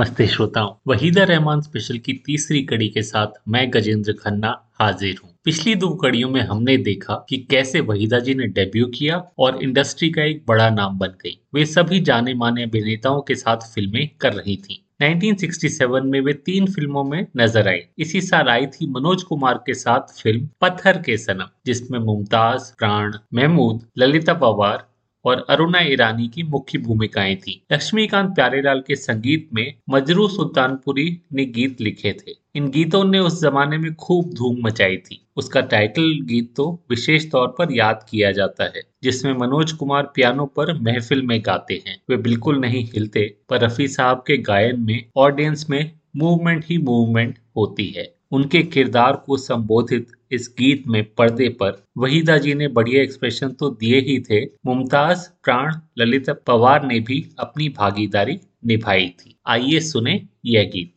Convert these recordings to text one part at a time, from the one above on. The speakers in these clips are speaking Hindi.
नमस्ते श्रोताओं, वहीदा रहमान स्पेशल की तीसरी कड़ी के साथ मैं गजेंद्र खन्ना हाजिर हूँ। पिछली दो कड़ियों में हमने देखा कि कैसे वहीदा जी ने डेब्यू किया और इंडस्ट्री का एक बड़ा नाम बन गई। वे सभी जाने माने अभिनेताओं के साथ फ़िल्में कर रही थी। 1967 में वे तीन फ़िल्मों में नज़र आई। इसी साल आई थी मनोज कुमार के साथ फ़िल्म पत्थर के सनम, जिसमें मुमताज़, प्राण, महमूद, ललिता पवार और अरुणा ईरानी की मुख्य भूमिकाएँ थी। लक्ष्मीकांत प्यारेलाल के संगीत में मजरू सुल्तानपुरी ने गीत लिखे थे। इन गीतों ने उस जमाने में खूब धूम मचाई थी। उसका टाइटल गीत तो विशेष तौर पर याद किया जाता है, जिसमें मनोज कुमार पियानो पर महफिल में गाते हैं। वे बिल्कुल नहीं हिलते, पर रफी साहब के गायन में ऑडियंस में मूवमेंट ही मूवमेंट होती है। उनके किरदार को संबोधित इस गीत में पर्दे पर। वहीदा जी ने बढ़िया एक्सप्रेशन तो दिए ही थे। मुमताज़, प्राण, ललित पवार ने भी अपनी भागीदारी निभाई थी। आइए सुने यह गीत।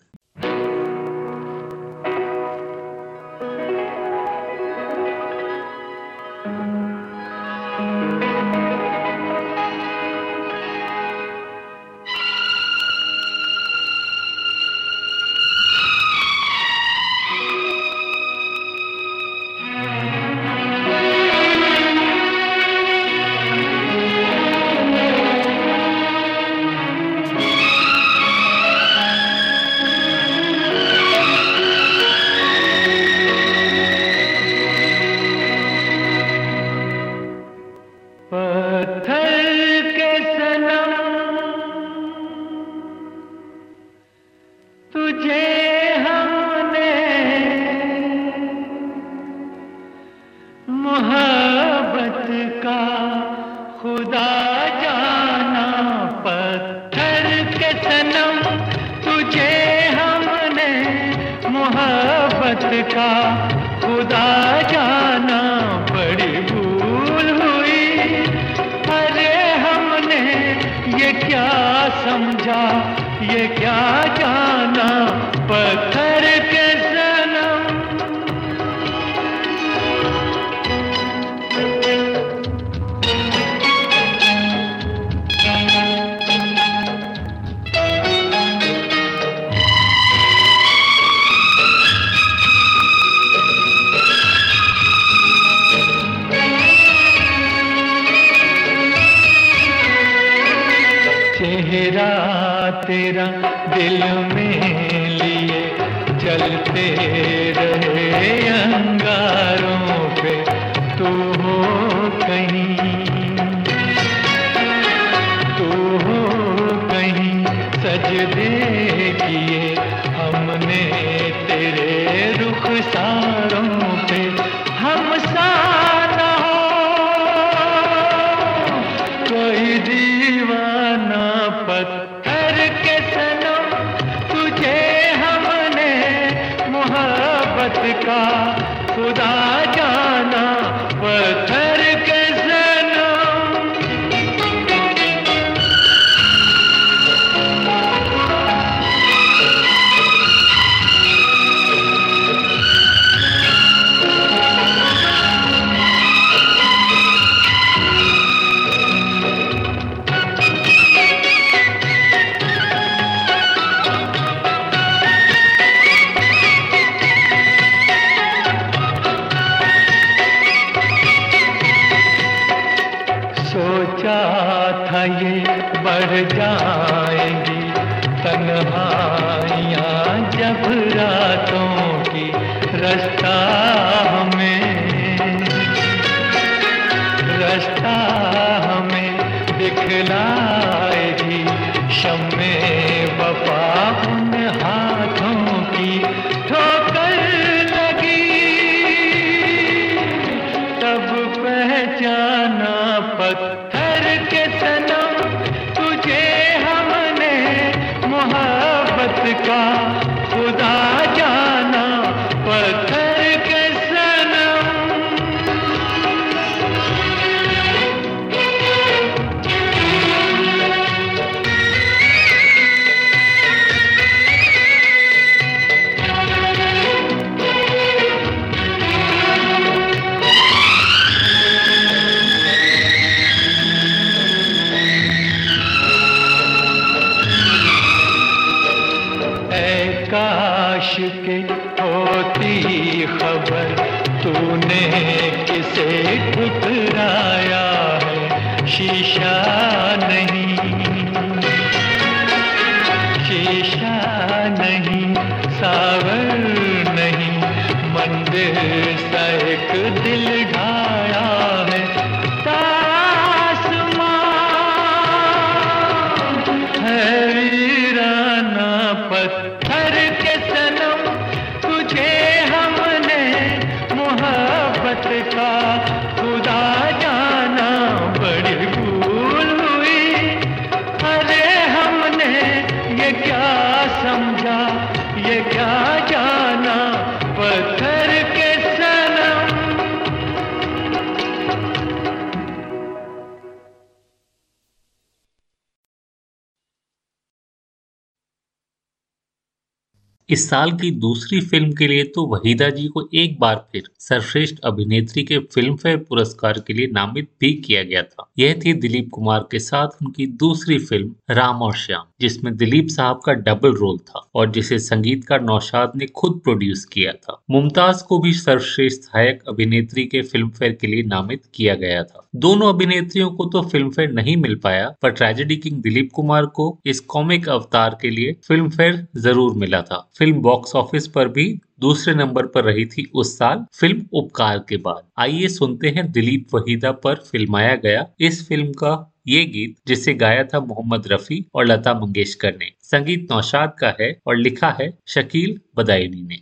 इस साल की दूसरी फ़िल्म के लिए तो वहीदा जी को एक बार फिर सर्वश्रेष्ठ अभिनेत्री के फ़िल्म फेयर पुरस्कार के लिए नामित भी किया गया था। यह थी दिलीप कुमार के साथ उनकी दूसरी फ़िल्म, राम और श्याम, जिसमें दिलीप साहब का डबल रोल था और जिसे संगीतकार नौशाद ने खुद प्रोड्यूस किया था। मुमताज़ को भी सर्वश्रेष्ठ सहायक अभिनेत्री के फ़िल्म फेयर के लिए नामित किया गया था। दोनों अभिनेत्रियों को तो फ़िल्म फेयर नहीं मिल पाया, पर ट्रेजेडी किंग दिलीप कुमार को इस कॉमिक अवतार के लिए फ़िल्म फेयर ज़रूर मिला था। फ़िल्म बॉक्स ऑफ़िस पर भी दूसरे नंबर पर रही थी उस साल फ़िल्म उपकार के बाद। आइए सुनते हैं दिलीप वहीदा पर फिल्माया गया इस फ़िल्म का ये गीत, जिसे गाया था मोहम्मद रफी और लता मंगेशकर ने। संगीत नौशाद का है और लिखा है शकील बदायनी ने।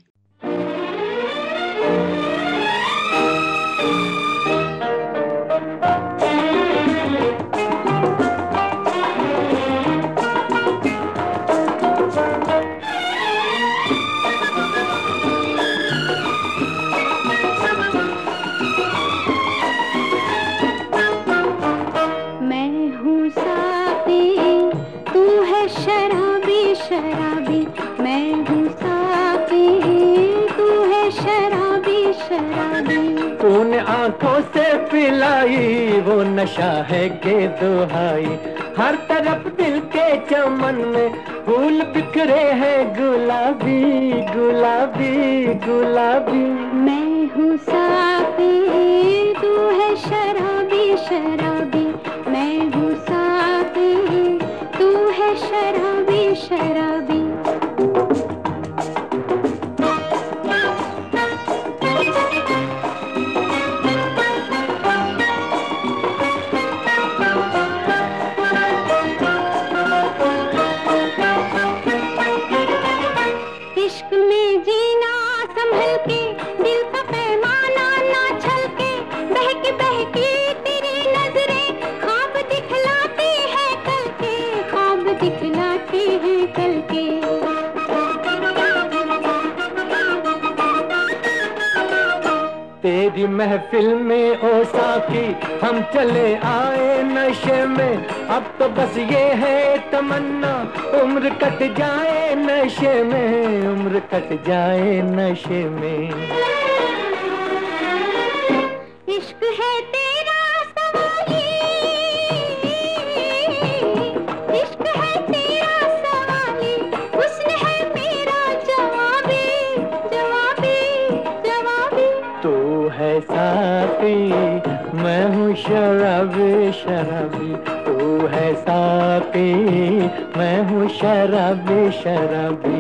पिलाई वो नशा है के दुहाई। हर तरफ़ दिल के चमन में फूल बिखरे हैं गुलाबी गुलाबी गुलाबी। मैं हूँ साथी तू है शराबी शराबी। मैं हूँ साथी तू है शराबी शराबी। महफिल में ओ साकी हम चले आए नशे में। अब तो बस ये है तमन्ना, उम्र कट जाए नशे में, उम्र कट जाए नशे में। शराबी।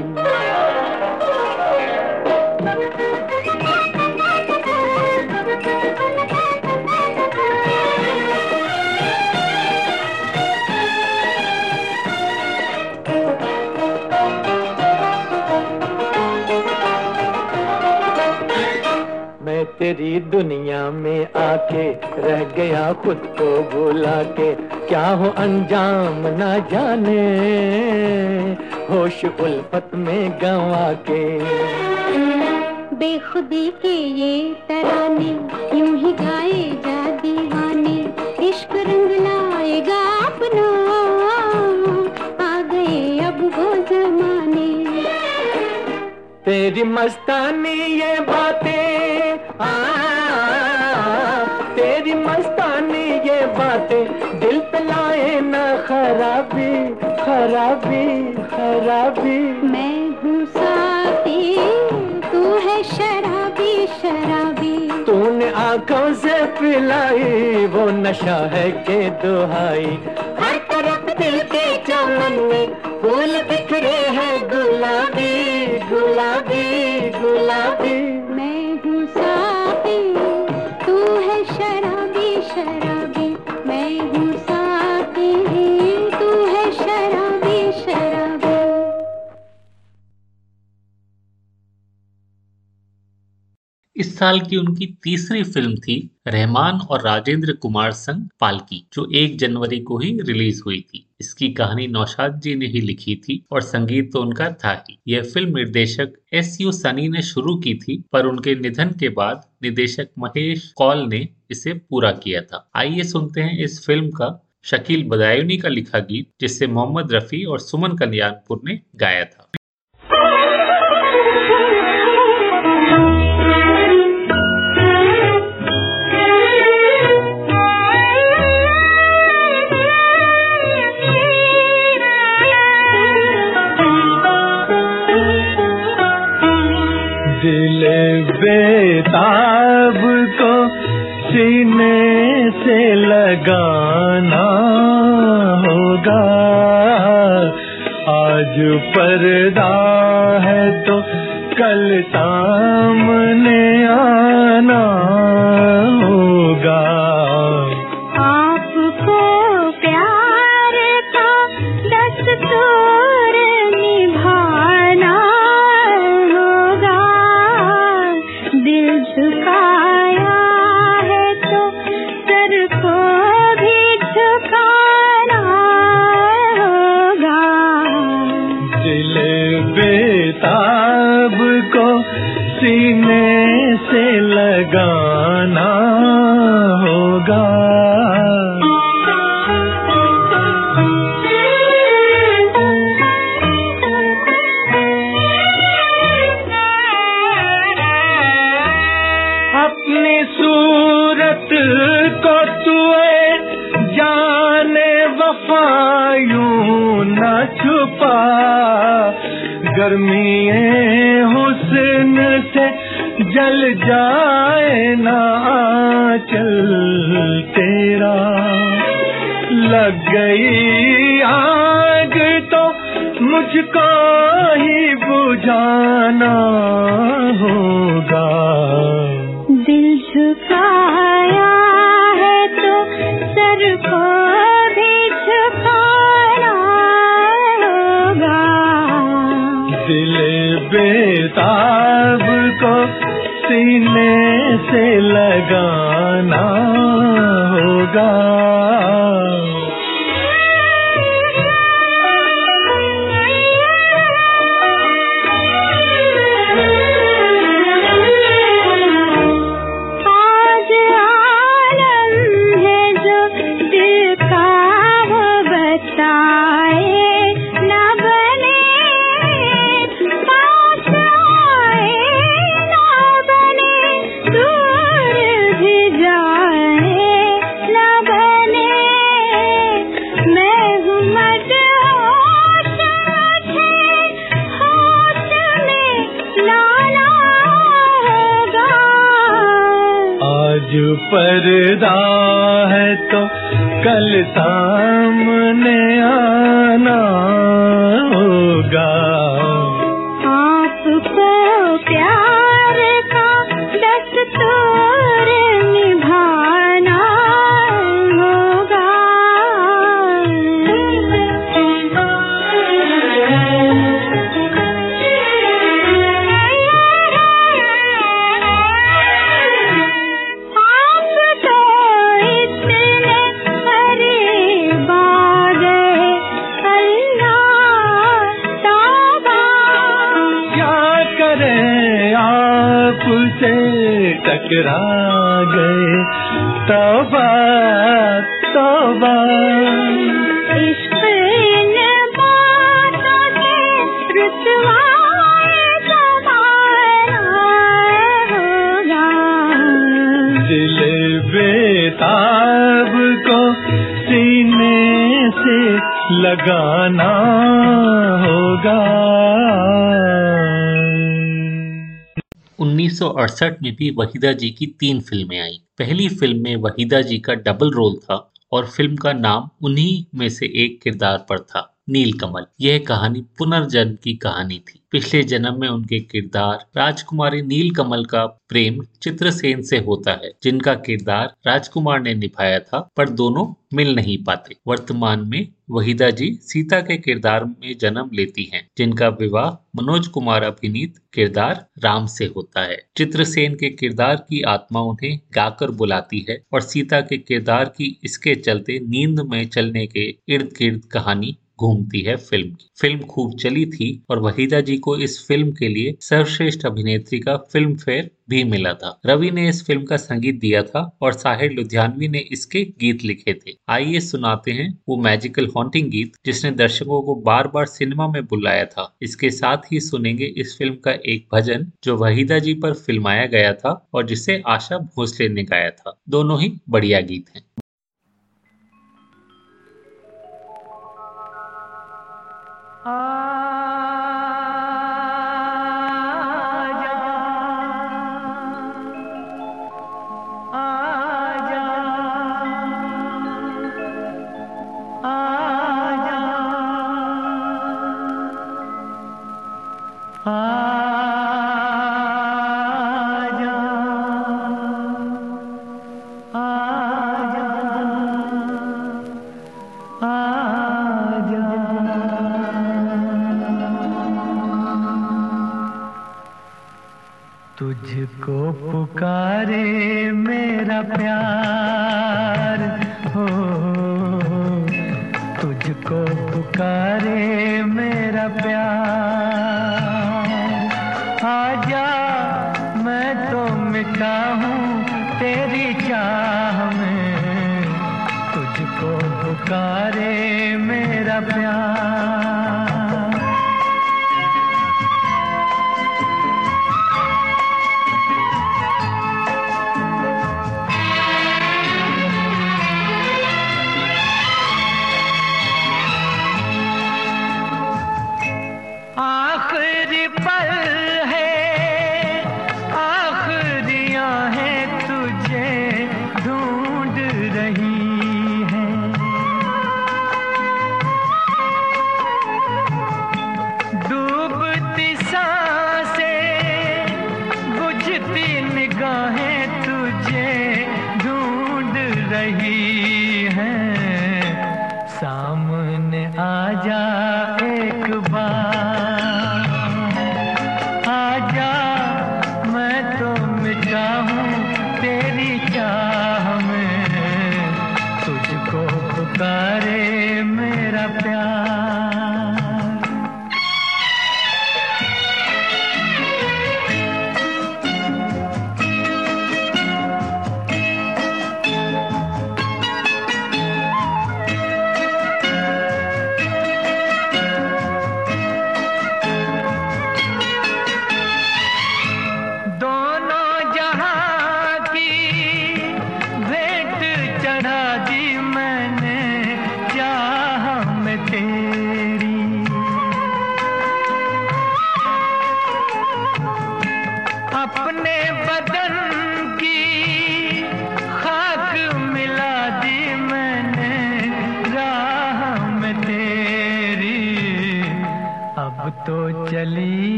मैं तेरी दुनिया में आके रह गया खुद को भुला के, क्या हो अंजाम ना जाने? होश उल्फत में गंवा के। बेखुदी के ये तराने यूँ ही गाए जा दीवाने। इश्क रंग लाएगा अपना आ गए अब वो जमाने। तेरी मस्तानी ये बातें आ खराबी शराबी मैं हूँ साथी तू है शराबी शराबी। तूने आँखों से पिलाई वो नशा है के दुहाई। हर तरफ़ दिल के चमन में फूल बिखरे हैं गुलाबी गुलाबी। साल की उनकी तीसरी फ़िल्म थी रहमान और राजेंद्र कुमार संग पालकी, जो 1 जनवरी को ही रिलीज़ हुई थी। इसकी कहानी नौशाद जी ने ही लिखी थी और संगीत तो उनका था ही। यह फ़िल्म निर्देशक एस यू सनी ने शुरू की थी, पर उनके निधन के बाद निर्देशक महेश कौल ने इसे पूरा किया था। आइए सुनते हैं इस फ़िल्म का शकील बदायूनी का लिखा गीत, जिसे मोहम्मद रफी और सुमन कल्याणपुर ने गाया था। पर्दा है तो कल सामने आना। जल जाए ना चल तेरा। लग गई आग तो मुझको ही बुझाना। सीने से लगाना होगा। पर्दा है तो कल सामने 1968 में भी वहीदा जी की तीन फ़िल्में आई। पहली फ़िल्म में वहीदा जी का डबल रोल था और फ़िल्म का नाम उन्हीं में से एक किरदार पर था नील कमल यह कहानी पुनर्जन्म की कहानी थी। पिछले जन्म में उनके किरदार राजकुमारी नील कमल का प्रेम चित्रसेन से होता है, जिनका किरदार राजकुमार ने निभाया था, पर दोनों मिल नहीं पाते। वर्तमान में वहीदा जी सीता के किरदार में जन्म लेती हैं, जिनका विवाह मनोज कुमार अभिनीत किरदार राम से होता है। चित्रसेन के किरदार की आत्मा उन्हें गाकर बुलाती है और सीता के किरदार की इसके चलते नींद में चलने के इर्द गिर्द कहानी घूमती है फ़िल्म की। फ़िल्म खूब चली थी और वहीदा जी को इस फ़िल्म के लिए सर्वश्रेष्ठ अभिनेत्री का फ़िल्म फेयर भी मिला था। रवि ने इस फ़िल्म का संगीत दिया था और साहिर लुधियानवी ने इसके गीत लिखे थे। आइए सुनाते हैं वो मैजिकल हॉन्टिंग गीत जिसने दर्शकों को बार बार सिनेमा में बुलाया था। इसके साथ ही सुनेंगे इस फ़िल्म का एक भजन जो वहीदा जी पर फिल्माया गया था और जिसे आशा भोसले ने गाया था। दोनों ही बढ़िया गीत हैं। प्यार नहीं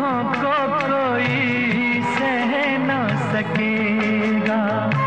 आँखों को कोई सह न सकेगा।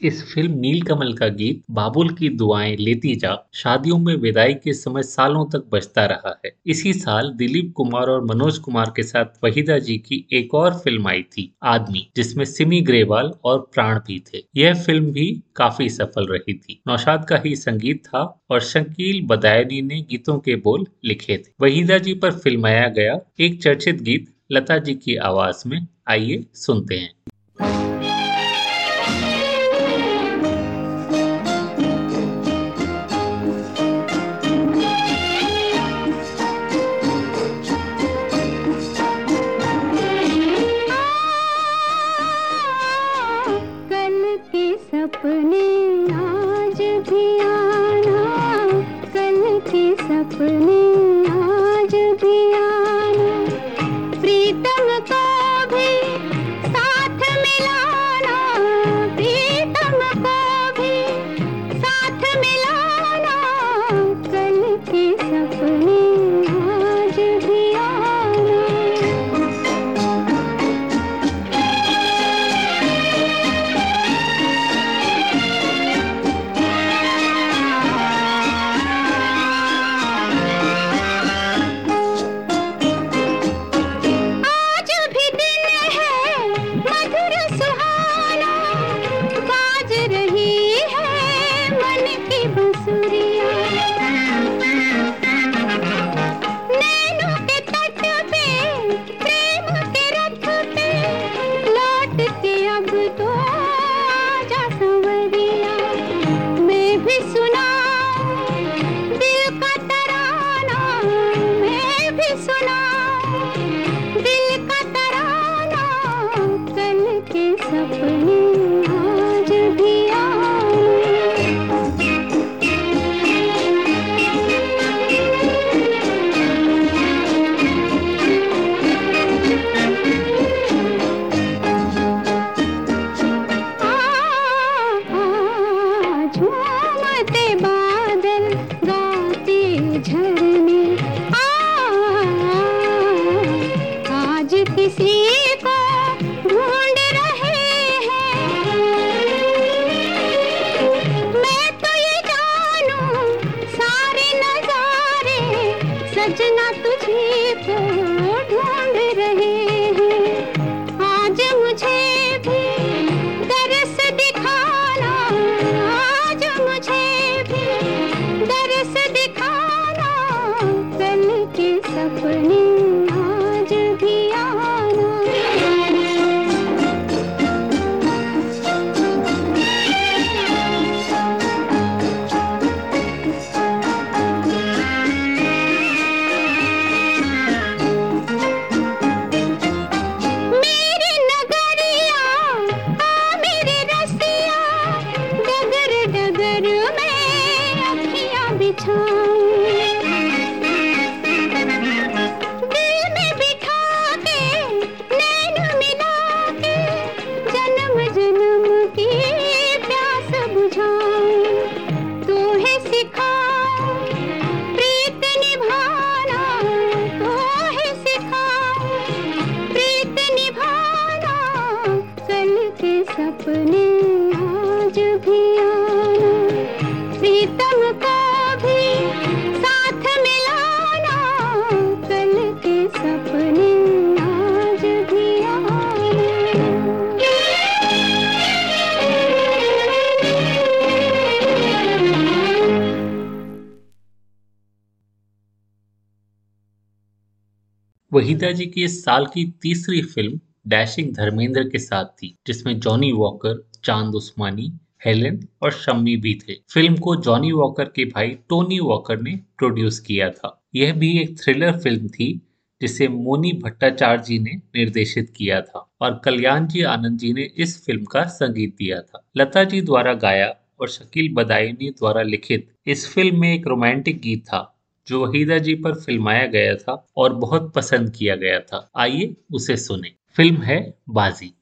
इस फ़िल्म नीलकमल का गीत बाबुल की दुआएँ लेती जा शादियों में विदाई के समय सालों तक बजता रहा है। इसी साल दिलीप कुमार और मनोज कुमार के साथ वहीदा जी की एक और फ़िल्म आई थी, आदमी, जिसमें सिमी ग्रेवाल और प्राण भी थे। यह फ़िल्म भी काफ़ी सफल रही थी। नौशाद का ही संगीत था और शकील बदायनी ने गीतों के बोल लिखे थे। वहीदा जी पर फिल्माया गया एक चर्चित गीत लता जी की आवाज़ में, आइए सुनते हैं। के सपने वहीदा जी की इस साल की तीसरी फ़िल्म डैशिंग धर्मेंद्र के साथ थी, जिसमें जॉनी वॉकर, चाँद उस्मानी, हेलेन और शम्मी भी थे। फ़िल्म को जॉनी वॉकर के भाई टोनी वॉकर ने प्रोड्यूस किया था। यह भी एक थ्रिलर फ़िल्म थी, जिसे मोनी भट्टाचार्य जी ने निर्देशित किया था और कल्याण जी आनंद जी ने इस फ़िल्म का संगीत दिया था। लता जी द्वारा गाया और शकील बदायूनी द्वारा लिखित इस फ़िल्म में एक रोमांटिक गीत था। जो वहीदा जी पर फिल्माया गया था और बहुत पसंद किया गया था। आइए उसे सुने। फ़िल्म है बाजी।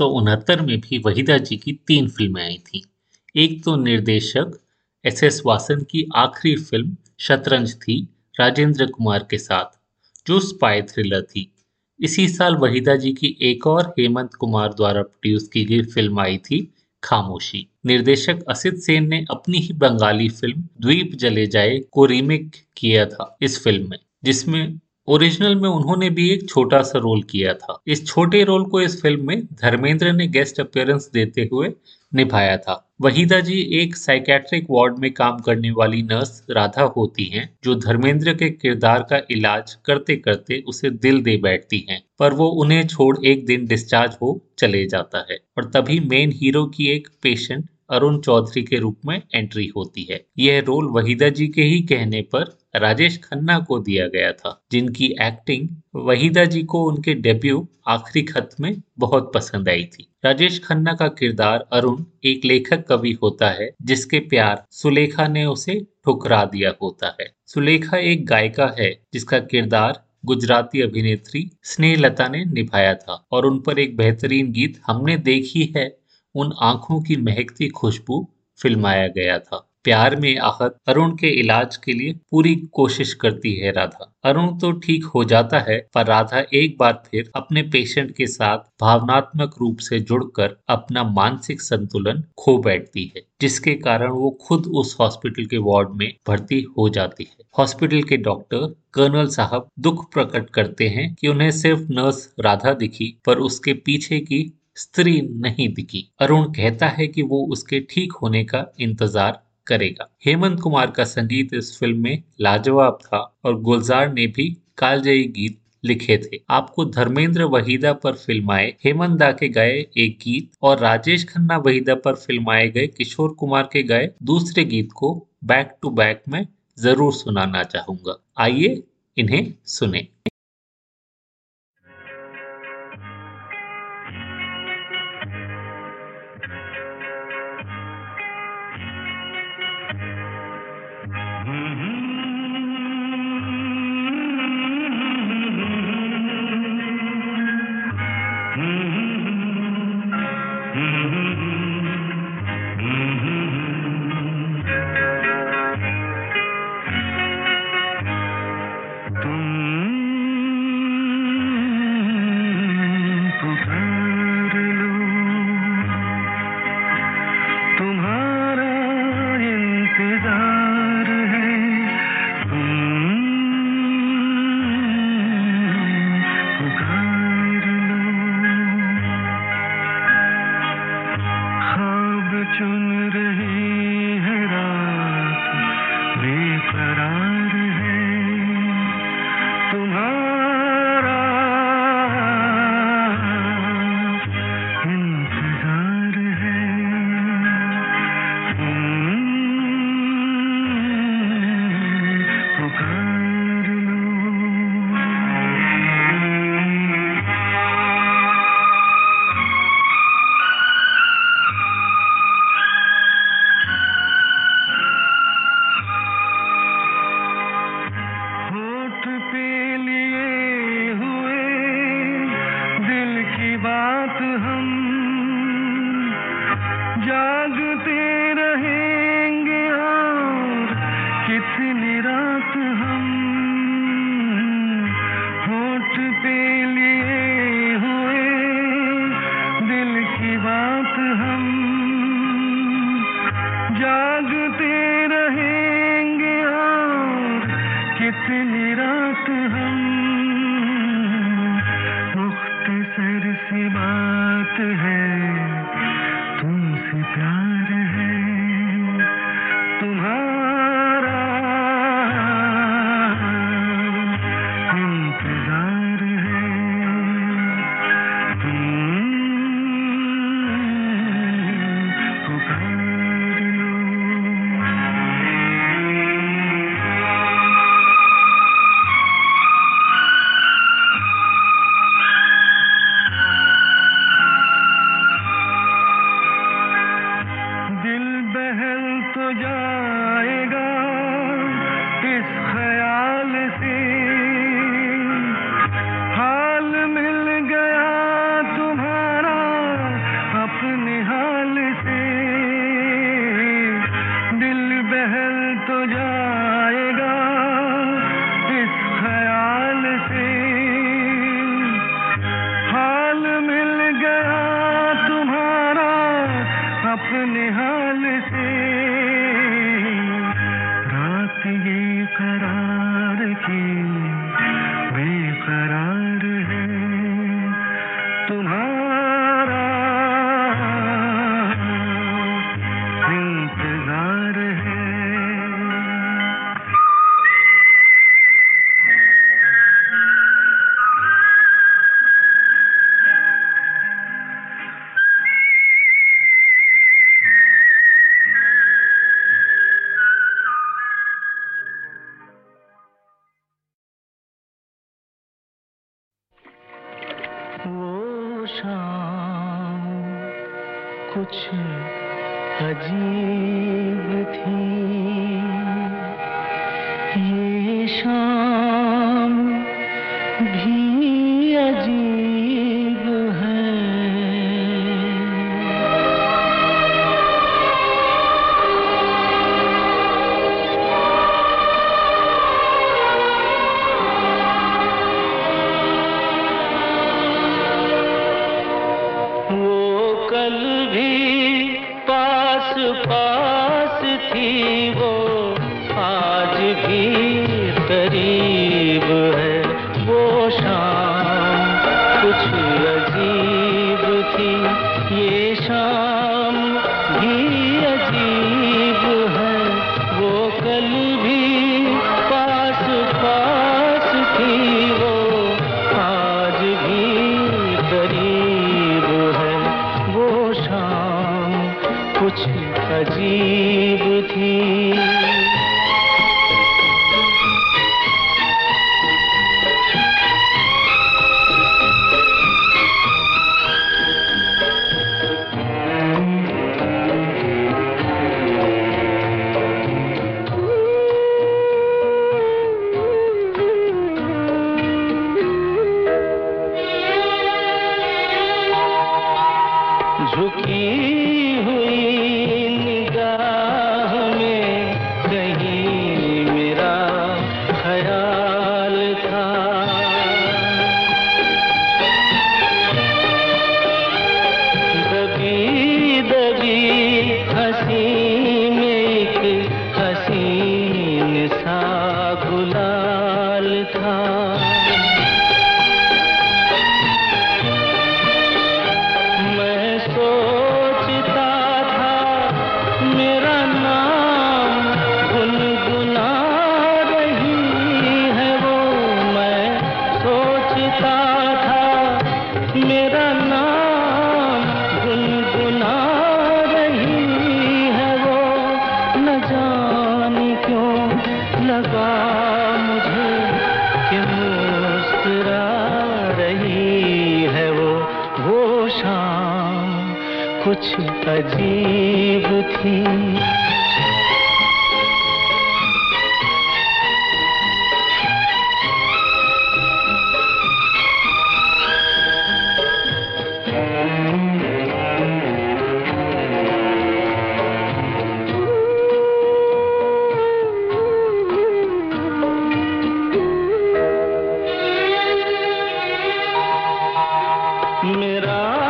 उन्नीस में भी वहीदा जी की तीन फ़िल्में आई थीं। एक तो निर्देशक एस एस वासन की आखिरी फ़िल्म शतरंज थी, राजेंद्र कुमार के साथ, जो स्पाई थ्रिलर थी। इसी साल वहीदा जी की एक और हेमंत कुमार द्वारा प्रोड्यूस की गई फ़िल्म आई थी, खामोशी। निर्देशक असित सेन ने अपनी ही बंगाली फ़िल्म द्वीप जले जाए को रीमेक किया था इस फ़िल्म में, जिसमें ओरिजिनल में उन्होंने भी एक छोटा सा रोल किया था। इस छोटे रोल को इस फ़िल्म में धर्मेंद्र ने गेस्ट अपीयरेंस देते हुए निभाया था। वहीदा जी एक साइकेट्रिक वार्ड में काम करने वाली नर्स राधा होती हैं, जो धर्मेंद्र के किरदार का इलाज करते करते उसे दिल दे बैठती हैं, पर वो उन्हें छोड़ एक दिन डिस्चार्ज हो चले जाता है, और तभी मेन हीरो की एक पेशेंट अरुण चौधरी के रूप में एंट्री होती है। यह रोल वहीदा जी के ही कहने पर राजेश खन्ना को दिया गया था, जिनकी एक्टिंग वहीदा जी को उनके डेब्यू आखिरी खत में बहुत पसंद आई थी। राजेश खन्ना का किरदार अरुण, एक लेखक कवि होता है, जिसके प्यार सुलेखा ने उसे ठुकरा दिया होता है। सुलेखा एक गायिका है, जिसका किरदार गुजराती अभिनेत्री स्नेहलता ने निभाया था, और उन पर एक बेहतरीन गीत हमने देखी है उन आँखों की महकती खुशबू फिल्माया गया था। प्यार में आहत अरुण के इलाज के लिए पूरी कोशिश करती है राधा। अरुण तो ठीक हो जाता है, पर राधा एक बार फिर अपने पेशेंट के साथ भावनात्मक रूप से जुड़कर अपना मानसिक संतुलन खो बैठती है, जिसके कारण वो खुद उस हॉस्पिटल के वार्ड में भर्ती हो जाती है। हॉस्पिटल के डॉक्टर कर्नल साहब दुख प्रकट करते हैं कि उन्हें सिर्फ़ नर्स राधा दिखी, पर उसके पीछे की स्त्री नहीं दिखी। अरुण कहता है कि वो उसके ठीक होने का इंतज़ार करेगा। हेमंत कुमार का संगीत इस फ़िल्म में लाजवाब था और गुलजार ने भी कालजयी गीत लिखे थे। आपको धर्मेंद्र वहीदा पर फिल्माए हेमंत दा के गाए एक गीत और राजेश खन्ना वहीदा पर फिल्माए गए किशोर कुमार के गाए दूसरे गीत को बैक टू बैक में ज़रूर सुनाना चाहूँगा। आइए इन्हें सुने। मेरा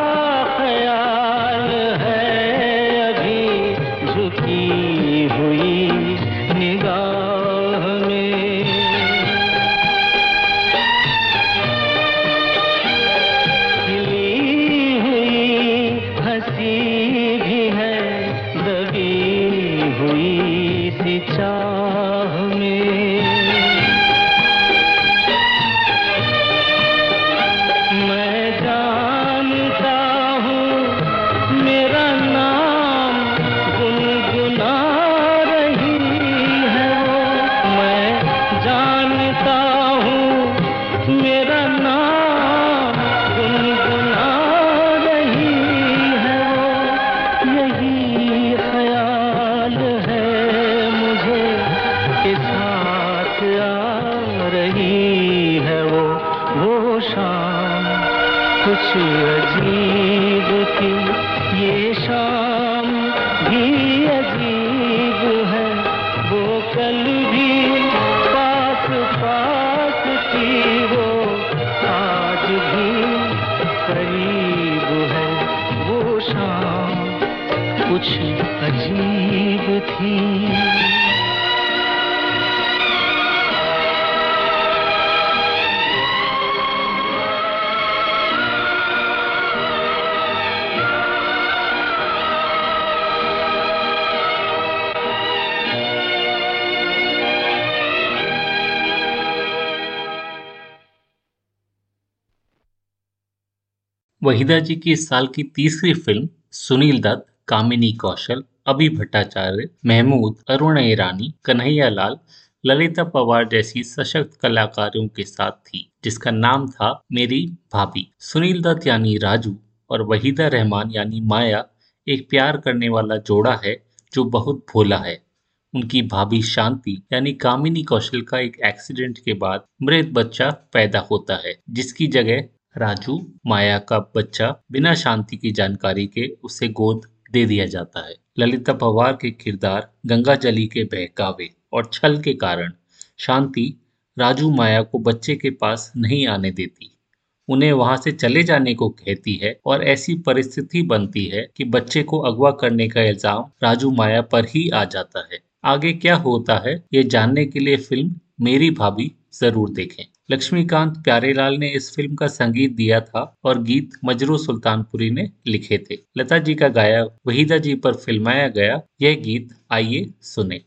वहीदा जी की इस साल की तीसरी फ़िल्म, सुनील दत्त, कामिनी कौशल, अभी भट्टाचार्य, महमूद, अरुण ईरानी, कन्हैया लाल, ललिता पवार जैसी सशक्त कलाकारों के साथ थी, जिसका नाम था मेरी भाभी। सुनील दत्त यानी राजू और वहीदा रहमान यानी माया एक प्यार करने वाला जोड़ा है जो बहुत भोला है। उनकी भाभी शांति यानी कामिनी कौशल का एक एक्सीडेंट के बाद मृत बच्चा पैदा होता है, जिसकी जगह राजू, माया का बच्चा, बिना शांति की जानकारी के उसे गोद दे दिया जाता है। ललिता पवार के किरदार, गंगा जली के बहकावे और छल के कारण शांति राजू माया को बच्चे के पास नहीं आने देती। उन्हें वहाँ से चले जाने को कहती है और ऐसी परिस्थिति बनती है कि बच्चे को अगवा करने का इल्ज़ाम राजू माया पर ही आ जाता है। आगे क्या होता है, ये जानने के लिए फ़िल्म मेरी भाभी ज़रूर देखें। लक्ष्मीकांत प्यारेलाल ने इस फ़िल्म का संगीत दिया था और गीत मजरू सुल्तानपुरी ने लिखे थे। लता जी का गाया, वहीदा जी पर फिल्माया गया, यह गीत आइए सुने।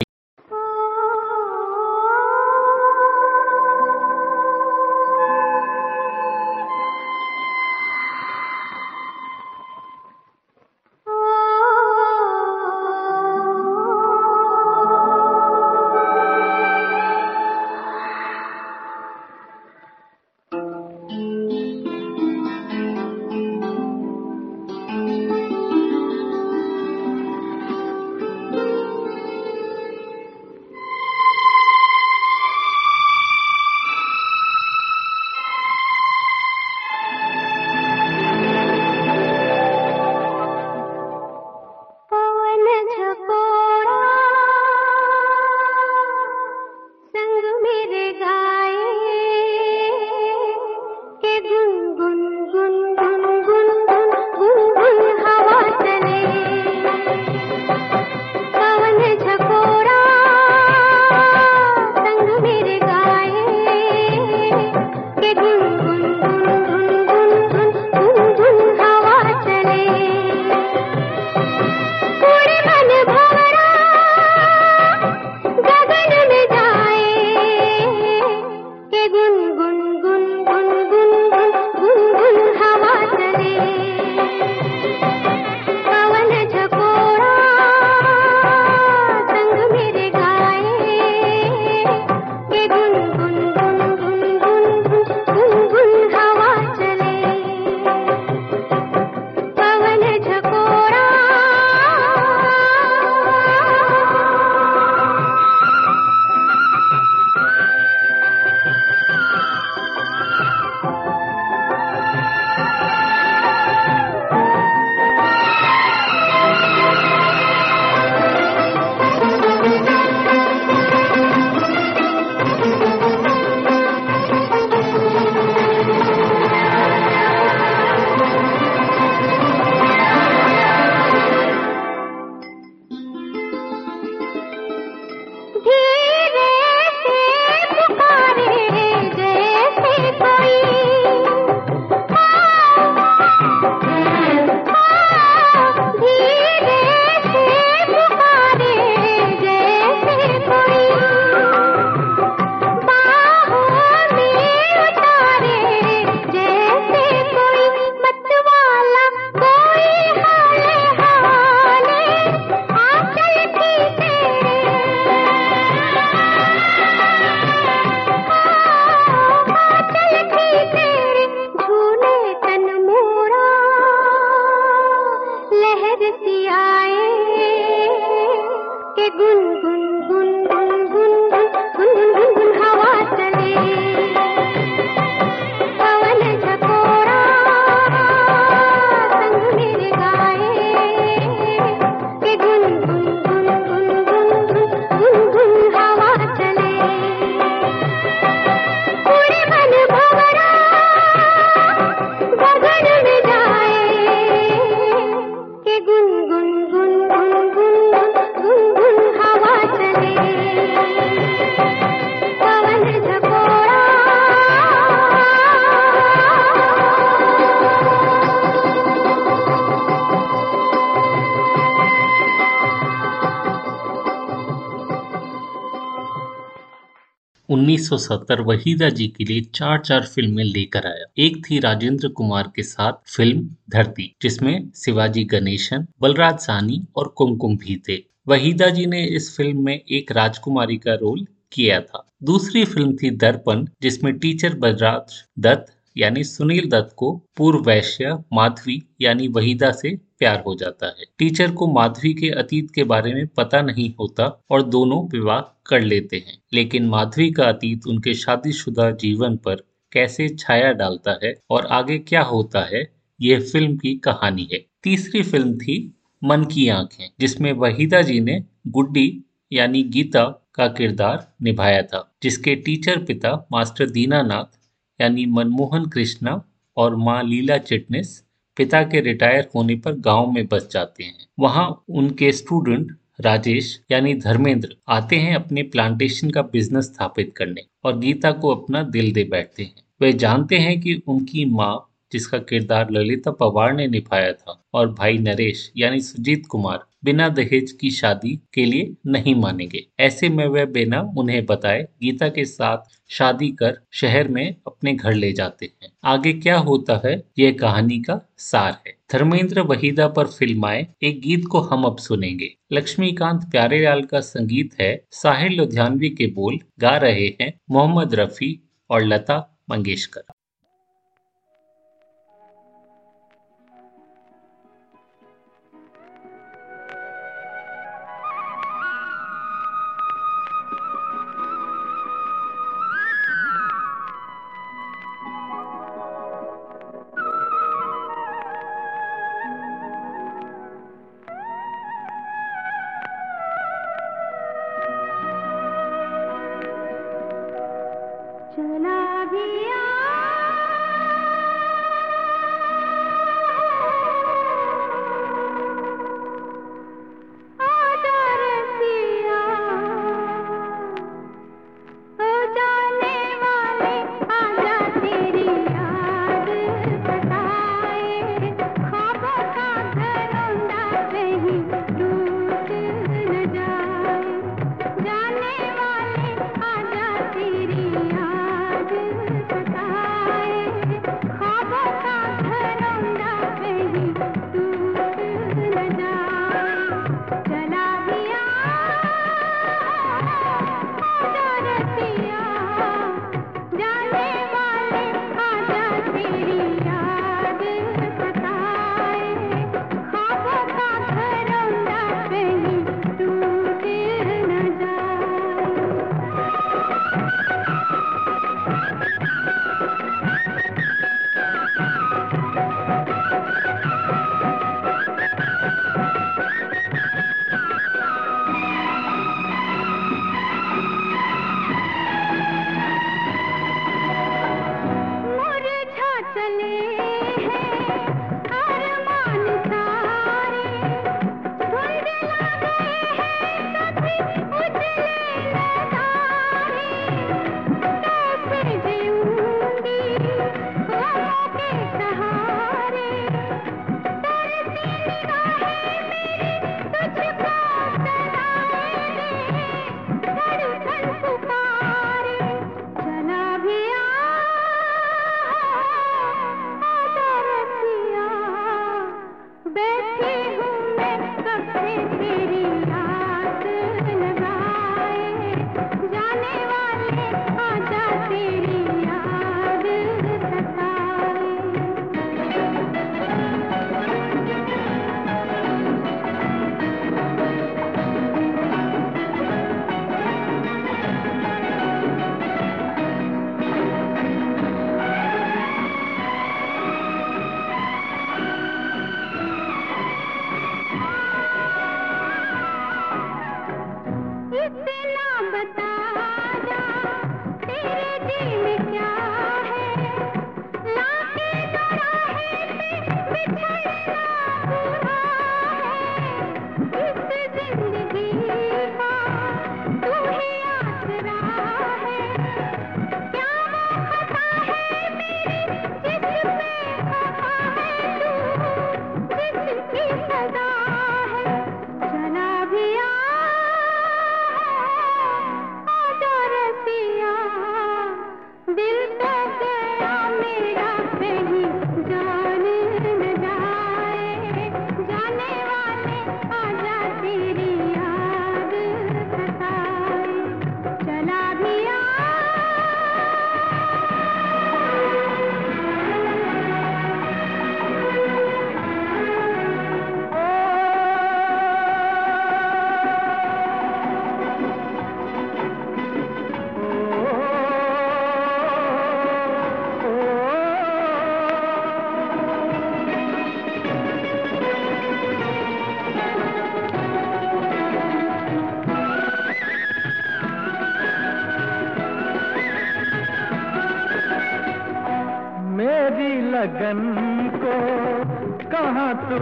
1970 वहीदा जी के लिए चार चार फ़िल्में लेकर आया। एक थी राजेंद्र कुमार के साथ फ़िल्म धरती, जिसमें शिवाजी गणेशन, बलराज सानी और कुमकुम भी थे। वहीदा जी ने इस फ़िल्म में एक राजकुमारी का रोल किया था। दूसरी फ़िल्म थी दर्पण, जिसमें टीचर बलराज दत्त यानी सुनील दत्त को पूर्व वैश्य माधवी यानी वहीदा से प्यार हो जाता है। टीचर को माधवी के अतीत के बारे में पता नहीं होता और दोनों विवाह कर लेते हैं। लेकिन माधवी का अतीत उनके शादीशुदा जीवन पर कैसे छाया डालता है और आगे क्या होता है, यह फ़िल्म की कहानी है। तीसरी फ़िल्म थी मन की आँखें, जिसमें वहीदा जी ने गुड्डी यानी गीता का किरदार निभाया था, जिसके टीचर पिता मास्टर दीनानाथ यानी मनमोहन कृष्णा और माँ लीला चिटनेस पिता के रिटायर होने पर गाँव में बस जाते हैं। वहाँ उनके स्टूडेंट राजेश यानी धर्मेंद्र आते हैं अपने प्लांटेशन का बिज़नेस स्थापित करने और गीता को अपना दिल दे बैठते हैं। वे जानते हैं कि उनकी माँ, जिसका किरदार ललिता पवार ने निभाया था, और भाई नरेश यानी सुजीत कुमार बिना दहेज की शादी के लिए नहीं मानेंगे। ऐसे में वह बिना उन्हें बताए, गीता के साथ शादी कर शहर में अपने घर ले जाते हैं। आगे क्या होता है? यह कहानी का सार है। धर्मेंद्र वहीदा पर फ़िल्म आए एक गीत को हम अब सुनेंगे। लक्ष्मीकांत प्यारेलाल का संगीत है, साहिल लुधियानवी के बोल गा रहे हैं मोहम्मद रफी और लता मंगेशकर।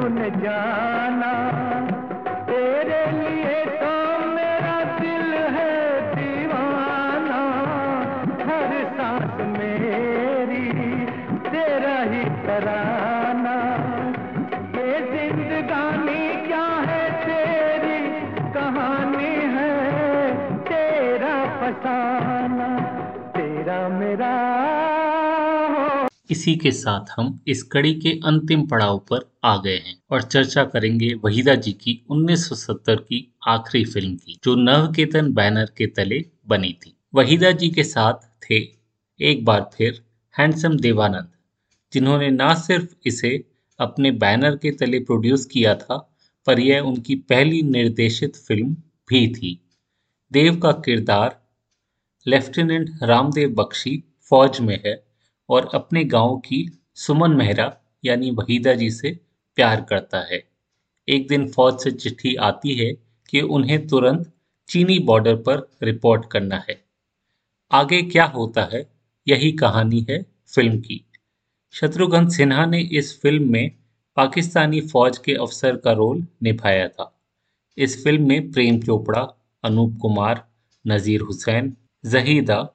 कहाँ तूने इसी के साथ हम इस कड़ी के अंतिम पड़ाव पर आ गए हैं और चर्चा करेंगे वहीदा जी की 1970 की आखिरी फ़िल्म की, जो नवकेतन बैनर के तले बनी थी। वहीदा जी के साथ थे एक बार फिर हैंडसम देवानंद, जिन्होंने ना सिर्फ़ इसे अपने बैनर के तले प्रोड्यूस किया था, पर यह उनकी पहली निर्देशित फ़िल्म भी थी। देव का किरदार लेफ्टिनेंट रामदेव बख्शी फौज में है और अपने गाँव की सुमन मेहरा, यानी वहीदा जी से प्यार करता है। एक दिन फौज से चिट्ठी आती है कि उन्हें तुरंत चीनी बॉर्डर पर रिपोर्ट करना है। आगे क्या होता है, यही कहानी है फ़िल्म की। शत्रुघ्न सिन्हा ने इस फ़िल्म में पाकिस्तानी फौज के अफसर का रोल निभाया था। इस फ़िल्म में प्रेम चोपड़ा, अनूप कुमार, नज़ीर हुसैन, जहीदा,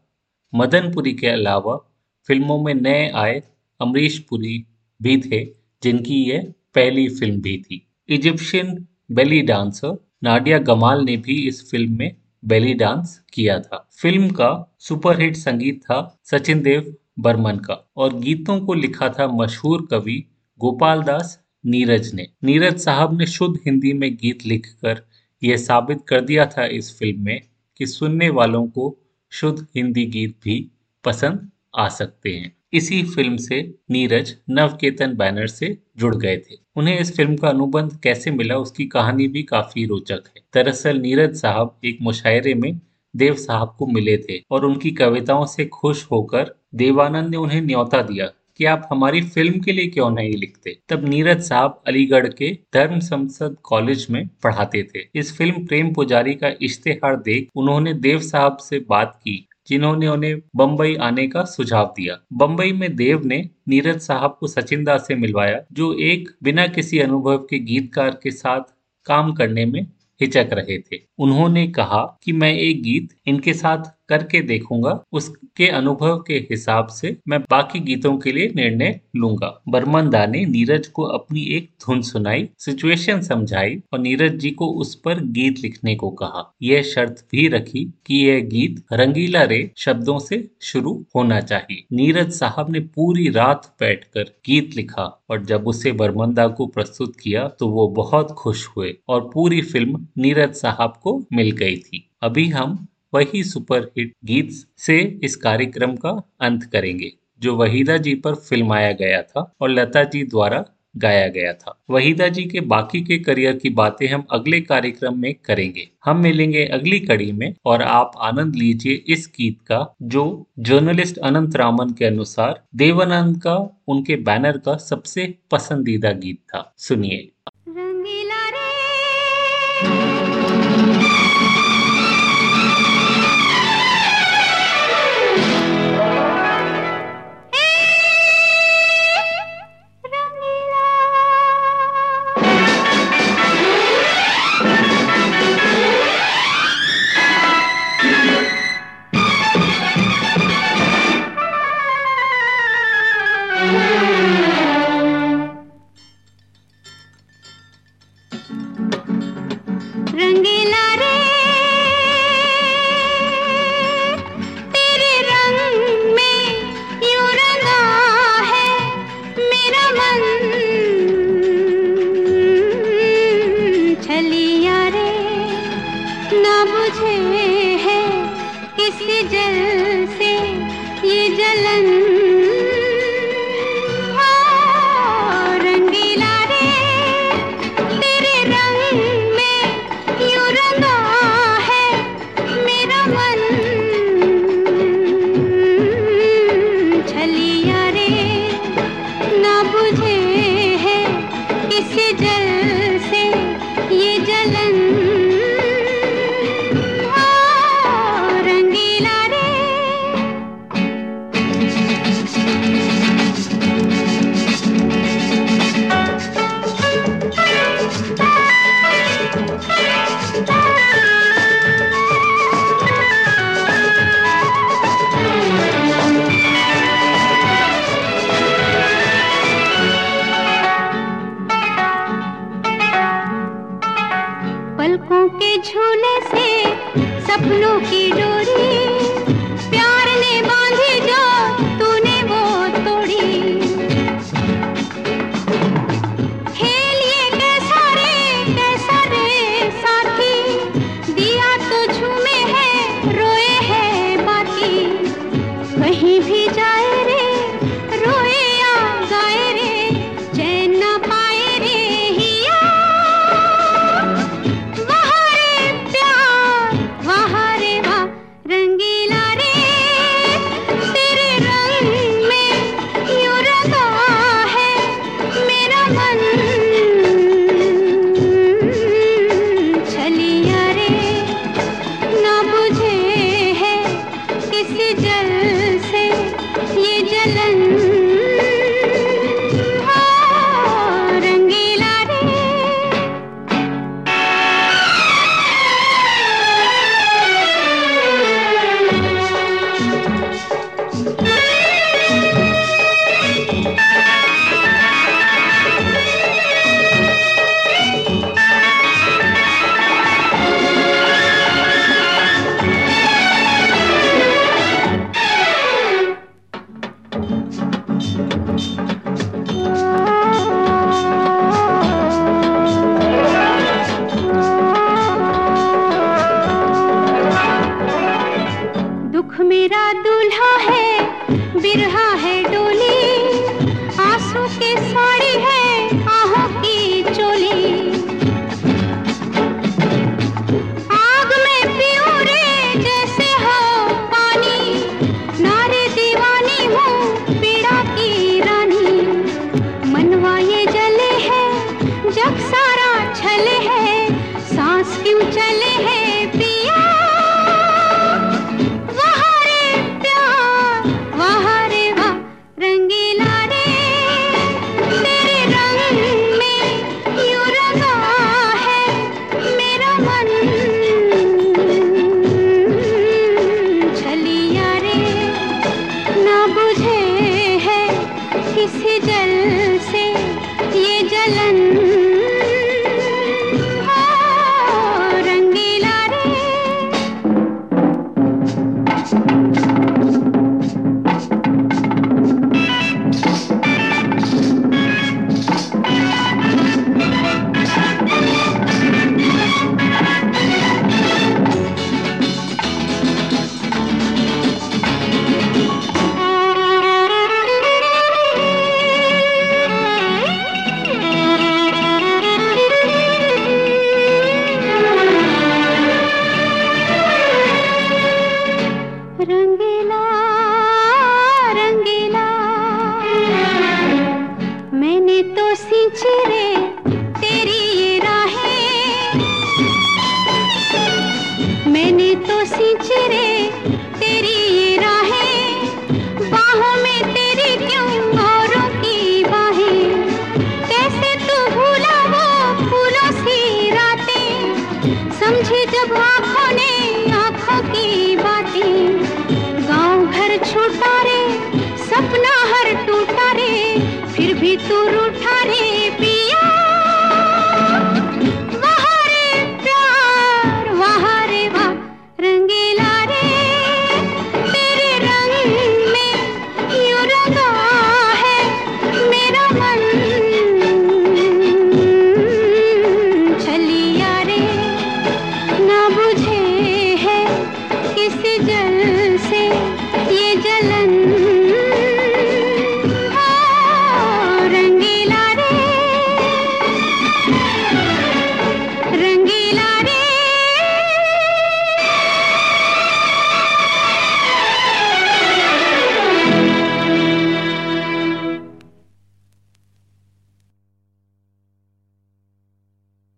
मदनपुरी के अलावा फ़िल्मों में नए आए अमरीश पुरी भी थे, जिनकी ये पहली फ़िल्म भी थी। Egyptian belly dancer Nadia Gamal ने भी इस फ़िल्म में बेली डांस किया था। फ़िल्म का सुपरहिट संगीत था सचिन देव बर्मन का और गीतों को लिखा था मशहूर कवि गोपाल दास नीरज ने। नीरज साहब ने शुद्ध हिंदी में गीत लिखकर यह साबित कर दिया था इस फ़िल्म में कि सुनने वालों को शुद्ध हिंदी गीत भी पसंद आ सकते हैं। इसी फ़िल्म से नीरज नवकेतन बैनर से जुड़ गए थे। उन्हें इस फ़िल्म का अनुबंध कैसे मिला उसकी कहानी भी काफ़ी रोचक है। दरअसल नीरज साहब एक मुशायरे में देव साहब को मिले थे और उनकी कविताओं से खुश होकर देवानंद ने उन्हें न्योता दिया, कि आप हमारी फ़िल्म के लिए क्यों नहीं लिखते? तब नीरज साहब अलीगढ़ के धर्म संसद कॉलेज में पढ़ाते थे। इस फ़िल्म प्रेम पुजारी का इश्तेहार देख उन्होंने देव साहब से बात की जिन्होंने उन्हें बम्बई आने का सुझाव दिया। बम्बई में देव ने नीरज साहब को सचिन दास से मिलवाया, जो एक बिना किसी अनुभव के गीतकार के साथ काम करने में हिचक रहे थे। उन्होंने कहा कि मैं एक गीत इनके साथ करके देखूँगा, उसके अनुभव के हिसाब से मैं बाकी गीतों के लिए निर्णय लूँगा। बर्मंदा ने नीरज को अपनी एक धुन सुनाई, सिचुएशन समझाई और नीरज जी को उस पर गीत लिखने को कहा। यह शर्त भी रखी कि यह गीत रंगीला रे शब्दों से शुरू होना चाहिए। नीरज साहब ने पूरी रात बैठकर गीत लिखा और जब उसे बर्मंदा को प्रस्तुत किया तो वो बहुत खुश हुए और पूरी फ़िल्म नीरज साहब को मिल गई थी। अभी हम वही सुपरहिट गीत से इस कार्यक्रम का अंत करेंगे, जो वहीदा जी पर फिल्माया गया था और लता जी द्वारा गाया गया था। वहीदा जी के बाकी के करियर की बातें हम अगले कार्यक्रम में करेंगे। हम मिलेंगे अगली कड़ी में और आप आनंद लीजिए इस गीत का, जो जर्नलिस्ट अनंत रामन के अनुसार देवानंद का, उनके बैनर का सबसे पसंदीदा गीत था। सुनिए।